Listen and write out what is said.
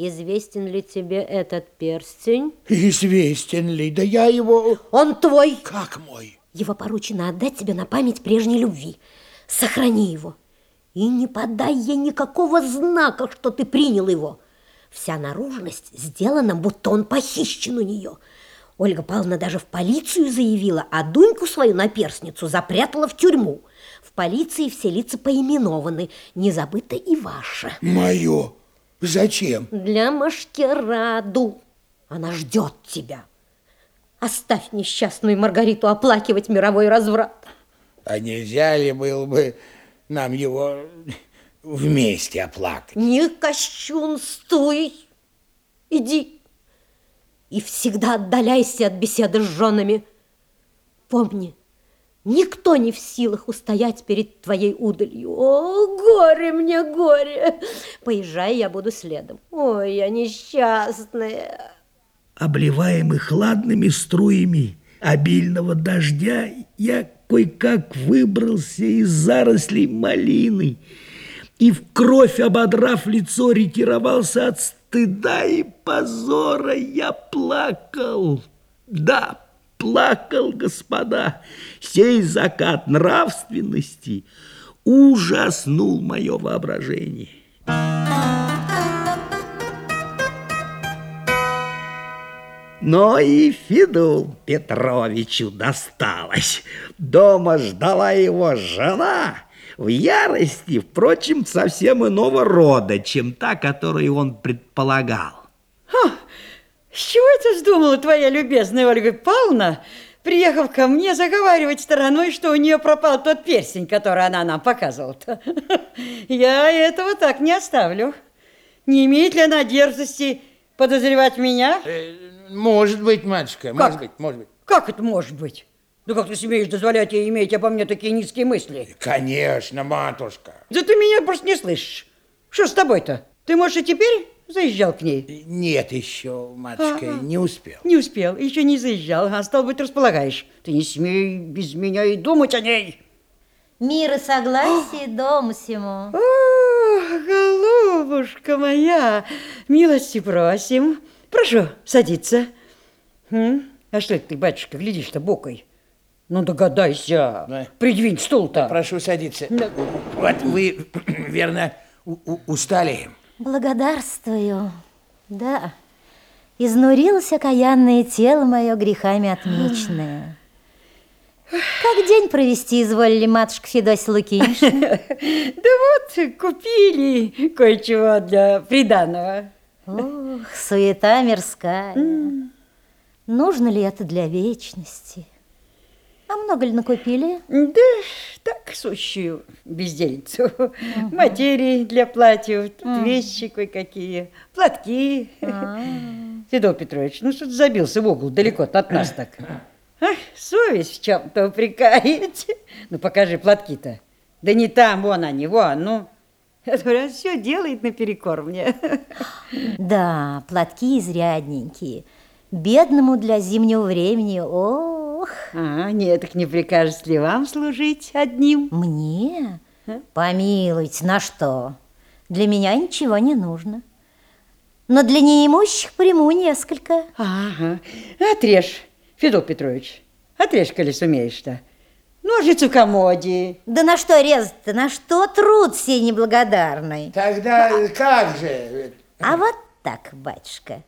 Известен ли тебе этот перстень? Известен ли? Да я его... Он твой. Как мой? Его поручено отдать тебе на память прежней любви. Сохрани его. И не подай ей никакого знака, что ты принял его. Вся наружность сделана, будто он похищен у нее. Ольга Павловна даже в полицию заявила, а Дуньку свою наперсницу запрятала в тюрьму. В полиции все лица поименованы, не забыто и ваше. Мое? Зачем? Для Машкераду. Она ждет тебя. Оставь несчастную Маргариту оплакивать мировой разврат. А нельзя ли было бы нам его вместе оплакать? Не кощунствуй. Иди и всегда отдаляйся от беседы с женами. Помни, никто не в силах устоять перед твоей удалью. О, горе мне, горе! Поезжай, я буду следом. Ой, я несчастная. Обливаемый хладными струями обильного дождя, я кое-как выбрался из зарослей малины и в кровь ободрав лицо ретировался от стыда и позора я плакал. Да, плакал, господа. Сей закат нравственности ужаснул мое воображение. Но и Федул Петровичу досталось. Дома ждала его жена – в ярости, впрочем, совсем иного рода, чем та, которую он предполагал. Ха, с чего это вздумала твоя любезная Ольга Павловна, приехав ко мне, заговаривать стороной, что у нее пропал тот перстень, который она нам показывала-то? Я этого так не оставлю. Не имеет ли она дерзости подозревать меня? Э, может быть, матушка, как? может быть, может быть. Как это может быть? Ну как ты смеешь дозволять ей иметь обо мне такие низкие мысли? Конечно, матушка. Да ты меня просто не слышишь. Что с тобой-то? Ты, может, и теперь заезжал к ней? Нет еще, матушка, ага. не успел. Не успел, еще не заезжал, а стал быть, располагаешь. Ты не смей без меня и думать о ней. Мир и согласие дому всему. О, голубушка моя, милости просим. Прошу садиться. Хм? А что это ты, батюшка, глядишь-то бокой? Ну, догадайся. Да. Придвинь стул-то. Прошу садиться. Да. Вот вы, верно, устали. Благодарствую. Да. Изнурилось окаянное тело мое грехами отмеченное. Как день провести изволили, матушка Федосия Лукинишна? Да вот, купили кое-чего для приданого. Ох, суета мирская. Нужно ли это для вечности? А много ли накупили? Да, так, сущую бездельницу. Угу. Материи для платьев, угу. вещи кое-какие, платки. А Федор Петрович, ну что ты забился в угол далеко от нас так? Ах, совесть в чем-то упрекает. Ну покажи платки-то. Да не там, вон они, вон, ну. Это все делает наперекор мне. Да, платки изрядненькие. Бедному для зимнего времени, о, Ох. А, нет, так не прикажешь ли вам служить одним? Мне? А? Помилуйте, на что? Для меня ничего не нужно. Но для неимущих приму несколько. Ага, отрежь, Федор Петрович. Отрежь, коли сумеешь-то. Ножицу комоди. Да на что резать-то? На что труд сей неблагодарный? Тогда как же? А вот так, батюшка.